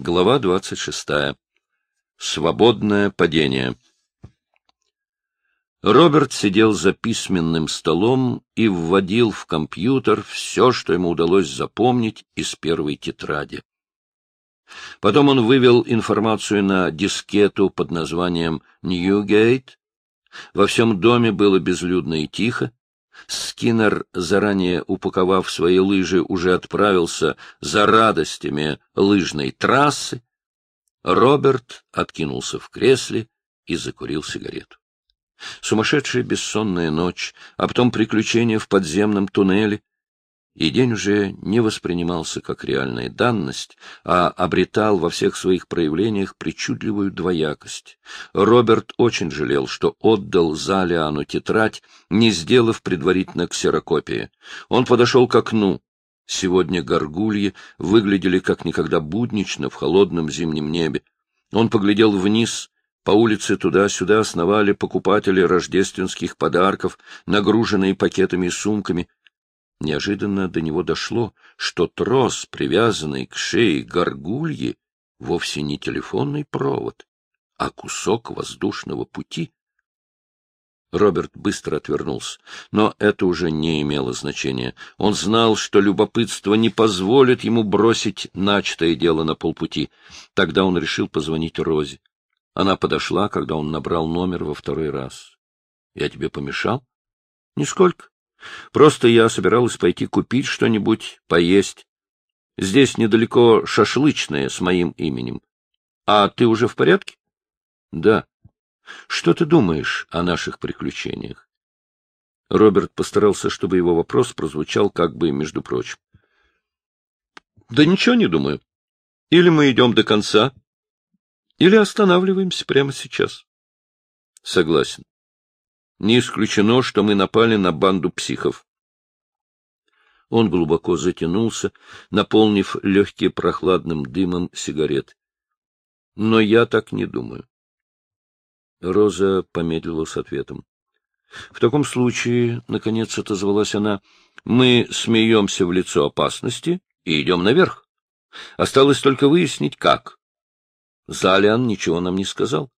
Глава 26. Свободное падение. Роберт сидел за письменным столом и вводил в компьютер все, что ему удалось запомнить из первой тетради. Потом он вывел информацию на дискету под названием «Ньюгейт». Во всем доме было безлюдно и тихо. Скиннер, заранее упаковав свои лыжи, уже отправился за радостями лыжной трассы. Роберт откинулся в кресле и закурил сигарету. Сумасшедшая бессонная ночь, а потом приключения в подземном туннеле, и день уже не воспринимался как реальная данность, а обретал во всех своих проявлениях причудливую двоякость. Роберт очень жалел, что отдал Залиану тетрадь, не сделав предварительно ксерокопии. Он подошел к окну. Сегодня горгульи выглядели как никогда буднично в холодном зимнем небе. Он поглядел вниз — по улице туда-сюда сновали покупатели рождественских подарков, нагруженные пакетами и сумками. Неожиданно до него дошло, что трос, привязанный к шее горгульи, вовсе не телефонный провод, а кусок воздушного пути. Роберт быстро отвернулся, но это уже не имело значения. Он знал, что любопытство не позволит ему бросить начатое дело на полпути. Тогда он решил позвонить Розе. Она подошла, когда он набрал номер во второй раз. — Я тебе помешал? — Нисколько. Просто я собиралась пойти купить что-нибудь, поесть. Здесь недалеко шашлычное с моим именем. А ты уже в порядке? Да. Что ты думаешь о наших приключениях? Роберт постарался, чтобы его вопрос прозвучал как бы между прочим. Да ничего не думаю. Или мы идем до конца, или останавливаемся прямо сейчас. Согласен. Не исключено, что мы напали на банду психов. Он глубоко затянулся, наполнив легкие прохладным дымом сигарет. Но я так не думаю. Роза помедлила с ответом. В таком случае, — наконец отозвалась она, — мы смеемся в лицо опасности и идем наверх. Осталось только выяснить, как. Залиан ничего нам не сказал.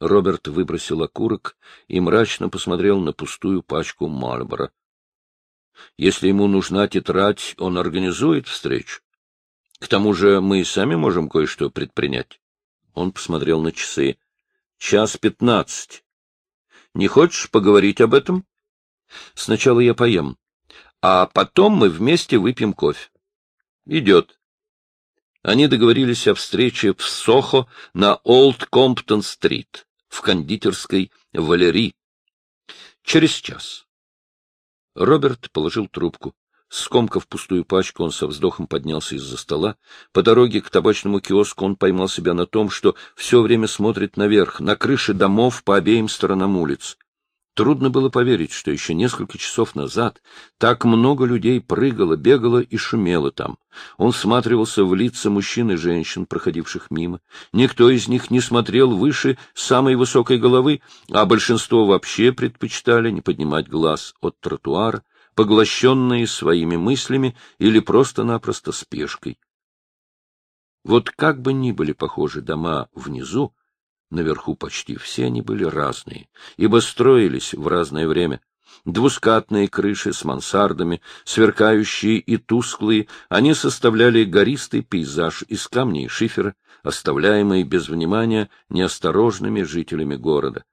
Роберт выбросил окурок и мрачно посмотрел на пустую пачку Мальбора. Если ему нужна тетрадь, он организует встречу. К тому же мы и сами можем кое-что предпринять. Он посмотрел на часы. Час пятнадцать. Не хочешь поговорить об этом? Сначала я поем, а потом мы вместе выпьем кофе. Идет. Они договорились о встрече в Сохо на Олд Комптон-стрит в кондитерской Валери. Через час. Роберт положил трубку. Скомкав пустую пачку, он со вздохом поднялся из-за стола. По дороге к табачному киоску он поймал себя на том, что все время смотрит наверх, на крыши домов по обеим сторонам улиц. Трудно было поверить, что еще несколько часов назад так много людей прыгало, бегало и шумело там. Он всматривался в лица мужчин и женщин, проходивших мимо. Никто из них не смотрел выше самой высокой головы, а большинство вообще предпочитали не поднимать глаз от тротуара, поглощенные своими мыслями или просто-напросто спешкой. Вот как бы ни были похожи дома внизу, Наверху почти все они были разные, ибо строились в разное время. Двускатные крыши с мансардами, сверкающие и тусклые, они составляли гористый пейзаж из камней и шифера, оставляемый без внимания неосторожными жителями города.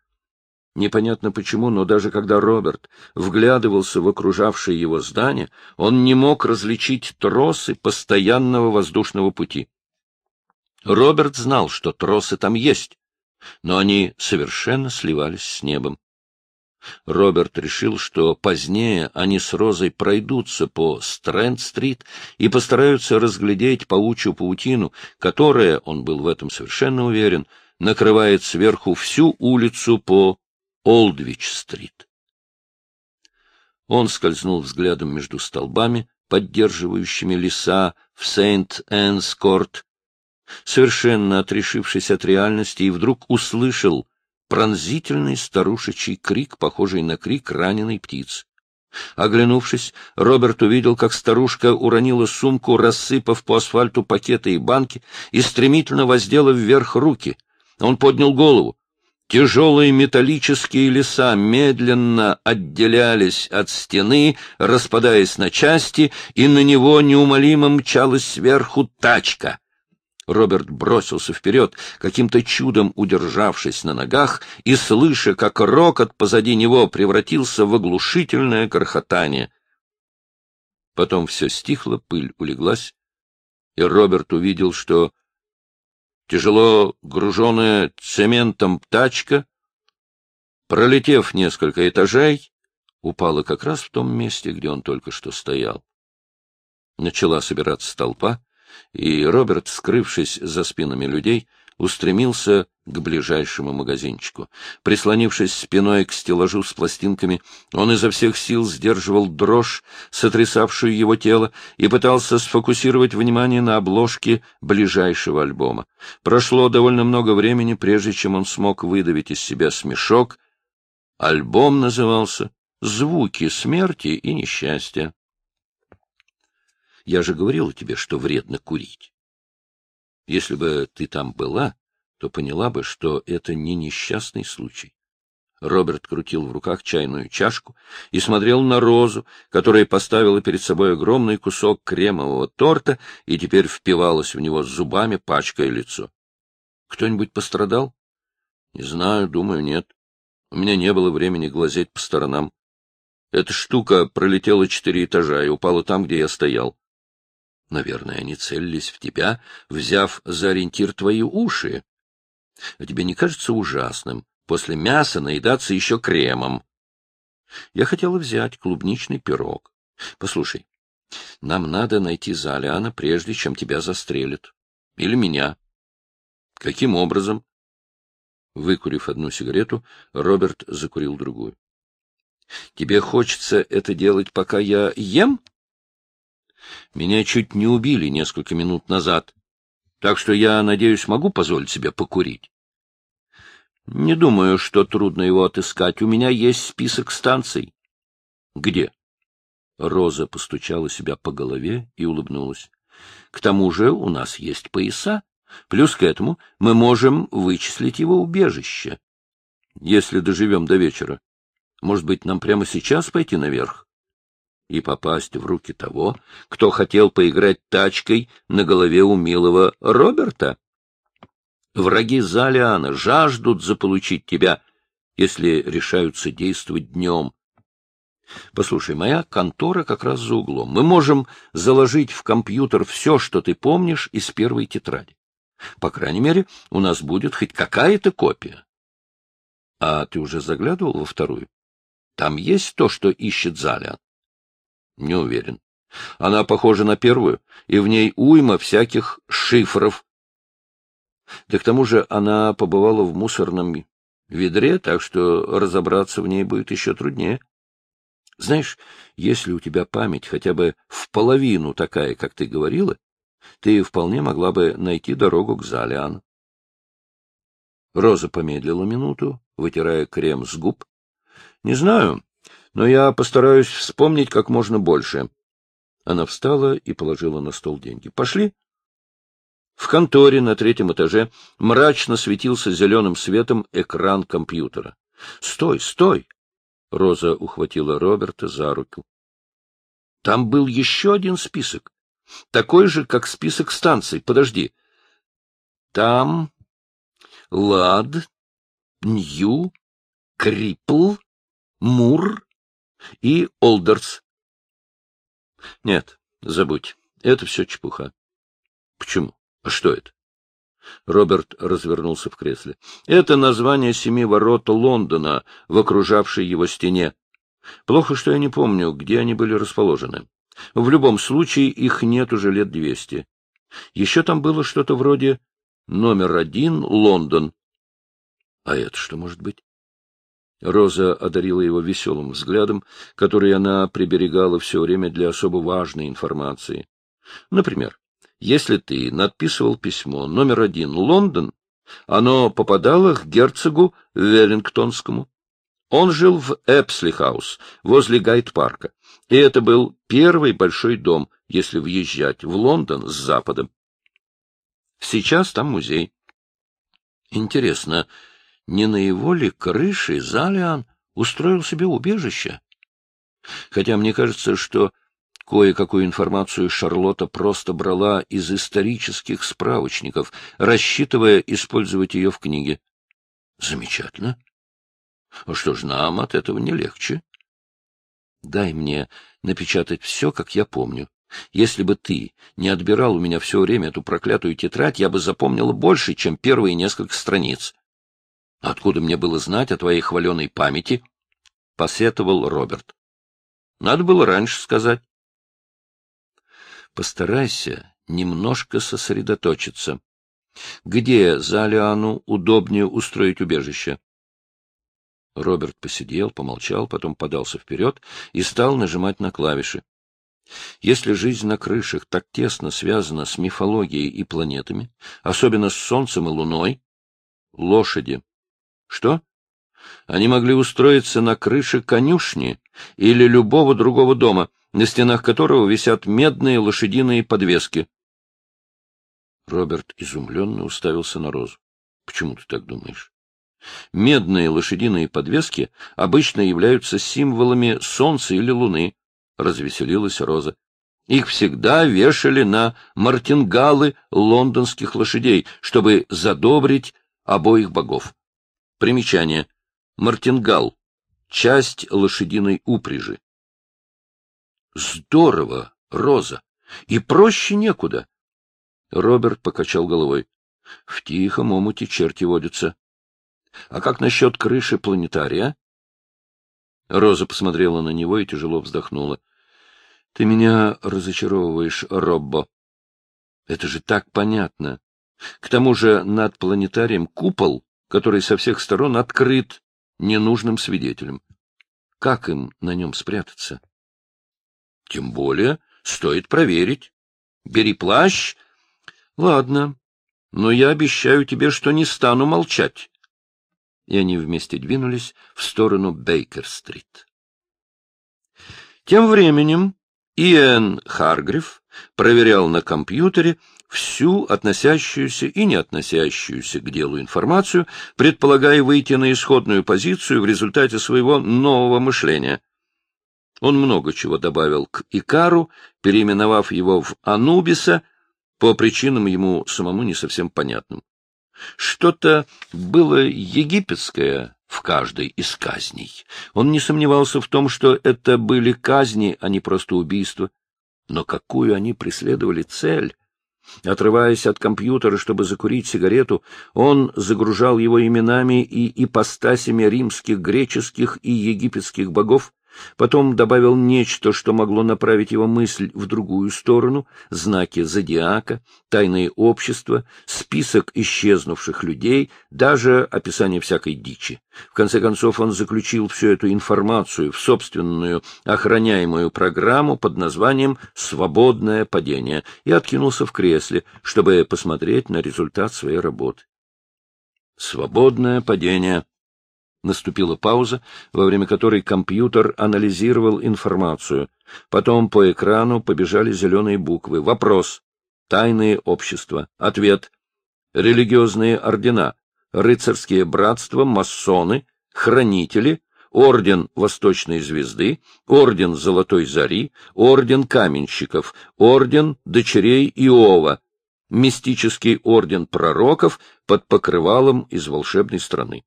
Непонятно почему, но даже когда Роберт вглядывался в окружавшие его здания, он не мог различить тросы постоянного воздушного пути. Роберт знал, что тросы там есть, но они совершенно сливались с небом. Роберт решил, что позднее они с Розой пройдутся по Стрэнд-стрит и постараются разглядеть паучью паутину, которая, он был в этом совершенно уверен, накрывает сверху всю улицу по Олдвич-стрит. Он скользнул взглядом между столбами, поддерживающими леса в Сент-Энс-Корт, совершенно отрешившись от реальности, и вдруг услышал пронзительный старушечий крик, похожий на крик раненой птицы. Оглянувшись, Роберт увидел, как старушка уронила сумку, рассыпав по асфальту пакеты и банки, и стремительно воздела вверх руки. Он поднял голову. Тяжелые металлические леса медленно отделялись от стены, распадаясь на части, и на него неумолимо мчалась сверху тачка. Роберт бросился вперед, каким-то чудом удержавшись на ногах и слыша, как рокот позади него превратился в оглушительное грохотание. Потом все стихло, пыль улеглась, и Роберт увидел, что тяжело груженная цементом тачка, пролетев несколько этажей, упала как раз в том месте, где он только что стоял. Начала собираться толпа, и Роберт, скрывшись за спинами людей, устремился к ближайшему магазинчику. Прислонившись спиной к стеллажу с пластинками, он изо всех сил сдерживал дрожь, сотрясавшую его тело, и пытался сфокусировать внимание на обложке ближайшего альбома. Прошло довольно много времени, прежде чем он смог выдавить из себя смешок. Альбом назывался «Звуки смерти и несчастья». Я же говорил тебе, что вредно курить. Если бы ты там была, то поняла бы, что это не несчастный случай. Роберт крутил в руках чайную чашку и смотрел на Розу, которая поставила перед собой огромный кусок кремового торта и теперь впивалась в него зубами, пачкая лицо. — Кто-нибудь пострадал? — Не знаю, думаю, нет. У меня не было времени глазеть по сторонам. Эта штука пролетела четыре этажа и упала там, где я стоял. Наверное, они целились в тебя, взяв за ориентир твои уши. А тебе не кажется ужасным после мяса наедаться еще кремом? Я хотела взять клубничный пирог. Послушай, нам надо найти Залиана, прежде чем тебя застрелят. Или меня. Каким образом? Выкурив одну сигарету, Роберт закурил другую. — Тебе хочется это делать, пока я ем? — меня чуть не убили несколько минут назад, так что я, надеюсь, могу позволить себе покурить. Не думаю, что трудно его отыскать. У меня есть список станций. Где? Роза постучала себя по голове и улыбнулась. К тому же у нас есть пояса. Плюс к этому мы можем вычислить его убежище. Если доживем до вечера. Может быть, нам прямо сейчас пойти наверх? И попасть в руки того, кто хотел поиграть тачкой на голове у милого Роберта? Враги Залиана жаждут заполучить тебя, если решаются действовать днем. Послушай, моя контора как раз за углом. Мы можем заложить в компьютер все, что ты помнишь из первой тетради. По крайней мере, у нас будет хоть какая-то копия. А ты уже заглядывал во вторую? Там есть то, что ищет Залиан? Не уверен. Она похожа на первую, и в ней уйма всяких шифров. Да к тому же она побывала в мусорном ведре, так что разобраться в ней будет еще труднее. Знаешь, если у тебя память хотя бы в половину такая, как ты говорила, ты вполне могла бы найти дорогу к Залиан. Роза помедлила минуту, вытирая крем с губ. — Не знаю, но я постараюсь вспомнить как можно больше. Она встала и положила на стол деньги. — Пошли. В конторе на третьем этаже мрачно светился зеленым светом экран компьютера. — Стой, стой! — Роза ухватила Роберта за руку. — Там был еще один список. Такой же, как список станций. Подожди. Там Лад, Нью, Крипл, Мур, и Олдерс. Нет, забудь, это все чепуха. Почему? А что это? Роберт развернулся в кресле. Это название семи ворот Лондона в окружавшей его стене. Плохо, что я не помню, где они были расположены. В любом случае, их нет уже лет двести. Еще там было что-то вроде номер один Лондон. А это что может быть? Роза одарила его веселым взглядом, который она приберегала все время для особо важной информации. Например, если ты надписывал письмо номер один «Лондон», оно попадало к герцогу Веллингтонскому. Он жил в Эпсли-хаус, возле Гайд-парка, и это был первый большой дом, если въезжать в Лондон с запада. Сейчас там музей. Интересно, не на его ли крыше Залиан устроил себе убежище? Хотя мне кажется, что кое-какую информацию Шарлотта просто брала из исторических справочников, рассчитывая использовать ее в книге. Замечательно. А что ж, нам от этого не легче. Дай мне напечатать все, как я помню. Если бы ты не отбирал у меня все время эту проклятую тетрадь, я бы запомнила больше, чем первые несколько страниц. Откуда мне было знать о твоей хваленой памяти? — посетовал Роберт. — Надо было раньше сказать. Постарайся немножко сосредоточиться. Где за Лиану удобнее устроить убежище? Роберт посидел, помолчал, потом подался вперед и стал нажимать на клавиши. Если жизнь на крышах так тесно связана с мифологией и планетами, особенно с Солнцем и Луной, лошади. Что? Они могли устроиться на крыше конюшни или любого другого дома, на стенах которого висят медные лошадиные подвески. Роберт изумленно уставился на Розу. — Почему ты так думаешь? Медные лошадиные подвески обычно являются символами солнца или луны, — развеселилась Роза. Их всегда вешали на мартингалы лондонских лошадей, чтобы задобрить обоих богов. Примечание. Мартингал — часть лошадиной упряжи. Здорово, Роза. И проще некуда. Роберт покачал головой. В тихом омуте черти водятся. А как насчет крыши планетария? Роза посмотрела на него и тяжело вздохнула. — Ты меня разочаровываешь, Роббо. Это же так понятно. К тому же над планетарием купол, который со всех сторон открыт ненужным свидетелем. Как им на нем спрятаться? — Тем более стоит проверить. Бери плащ. — Ладно, но я обещаю тебе, что не стану молчать и они вместе двинулись в сторону Бейкер-стрит. Тем временем Иэн Харгриф проверял на компьютере всю относящуюся и не относящуюся к делу информацию, предполагая выйти на исходную позицию в результате своего нового мышления. Он много чего добавил к Икару, переименовав его в Анубиса по причинам ему самому не совсем понятным. Что-то было египетское в каждой из казней. Он не сомневался в том, что это были казни, а не просто убийства. Но какую они преследовали цель? Отрываясь от компьютера, чтобы закурить сигарету, он загружал его именами и ипостасями римских, греческих и египетских богов, Потом добавил нечто, что могло направить его мысль в другую сторону, знаки зодиака, тайные общества, список исчезнувших людей, даже описание всякой дичи. В конце концов он заключил всю эту информацию в собственную охраняемую программу под названием «Свободное падение» и откинулся в кресле, чтобы посмотреть на результат своей работы. Свободное падение. Наступила пауза, во время которой компьютер анализировал информацию. Потом по экрану побежали зеленые буквы. Вопрос. Тайные общества. Ответ. Религиозные ордена. Рыцарские братства, масоны, хранители, Орден Восточной Звезды, Орден Золотой Зари, Орден Каменщиков, Орден Дочерей Иова, Мистический Орден Пророков под покрывалом из волшебной страны.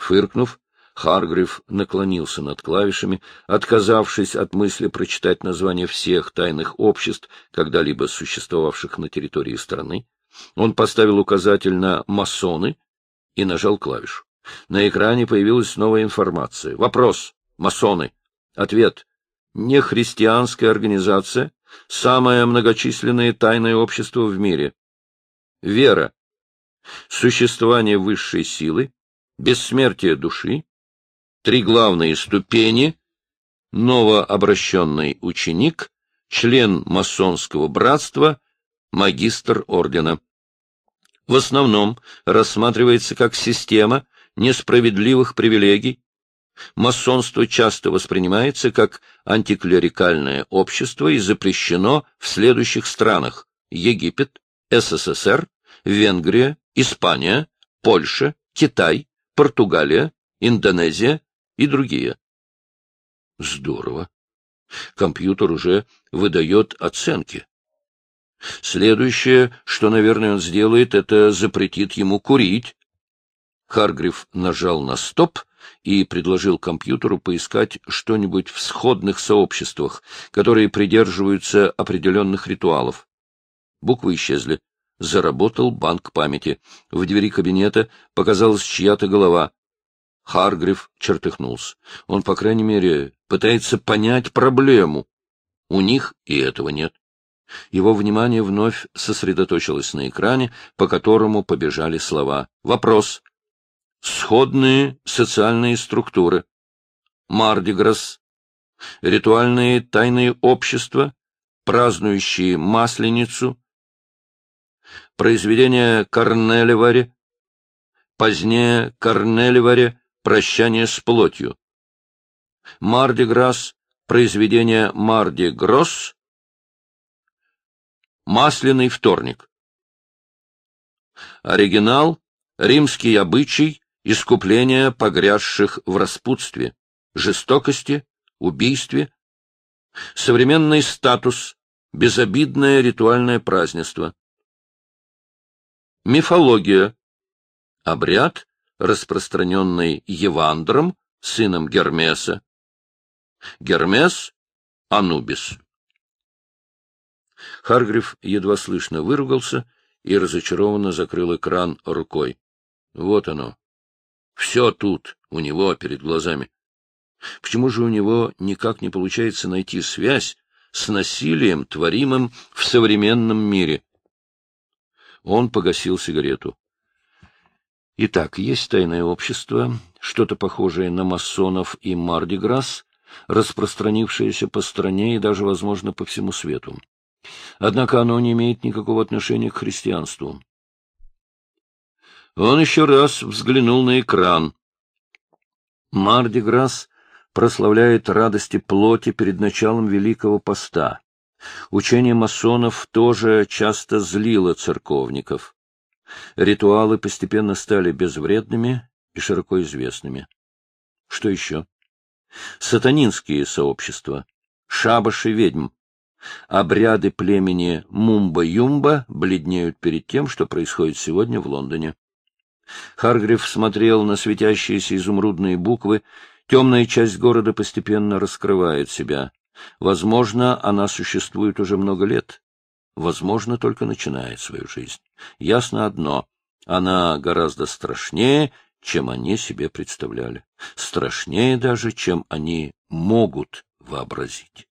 Фыркнув, Харгрив наклонился над клавишами, отказавшись от мысли прочитать название всех тайных обществ, когда-либо существовавших на территории страны. Он поставил указатель на «масоны» и нажал клавишу. На экране появилась новая информация. Вопрос. Масоны. Ответ. Нехристианская организация. Самое многочисленное тайное общество в мире. Вера. Существование высшей силы бессмертие души, три главные ступени, новообращенный ученик, член масонского братства, магистр ордена. В основном рассматривается как система, несправедливых привилегий, масонство часто воспринимается как антиклерикальное общество и запрещено в следующих странах Египет, СССР, Венгрия, Испания, Польша, Китай, Португалия, Индонезия и другие. Здорово. Компьютер уже выдает оценки. Следующее, что, наверное, он сделает, это запретит ему курить. Харгрив нажал на «стоп» и предложил компьютеру поискать что-нибудь в сходных сообществах, которые придерживаются определенных ритуалов. Буквы исчезли. Заработал банк памяти. В двери кабинета показалась чья-то голова. Харгрив чертыхнулся. Он, по крайней мере, пытается понять проблему. У них и этого нет. Его внимание вновь сосредоточилось на экране, по которому побежали слова. Вопрос. Сходные социальные структуры. Мардиграс. Ритуальные тайные общества, празднующие Масленицу. Произведение Корнелеваре. Позднее Корнелеваре «Прощание с плотью». Мардиграс. Произведение Марди Гросс Масляный вторник. Оригинал — римский обычай искупления погрязших в распутстве, жестокости, убийстве. Современный статус — безобидное ритуальное празднество. Мифология — обряд, распространенный Евандром, сыном Гермеса. Гермес — Анубис. Харгрив едва слышно выругался и разочарованно закрыл экран рукой. Вот оно. Все тут, у него, перед глазами. Почему же у него никак не получается найти связь с насилием, творимым в современном мире? Он погасил сигарету. Итак, есть тайное общество, что-то похожее на масонов и Мардиграсс, распространившееся по стране и даже, возможно, по всему свету. Однако оно не имеет никакого отношения к христианству. Он еще раз взглянул на экран. Марди Грасс прославляет радости плоти перед началом Великого Поста. Учение масонов тоже часто злило церковников. Ритуалы постепенно стали безвредными и широко известными. Что еще? Сатанинские сообщества, шабаши ведьм, Обряды племени Мумба-Юмба бледнеют перед тем, что происходит сегодня в Лондоне. Харгрив смотрел на светящиеся изумрудные буквы. Темная часть города постепенно раскрывает себя. Возможно, она существует уже много лет. Возможно, только начинает свою жизнь. Ясно одно — она гораздо страшнее, чем они себе представляли. Страшнее даже, чем они могут вообразить.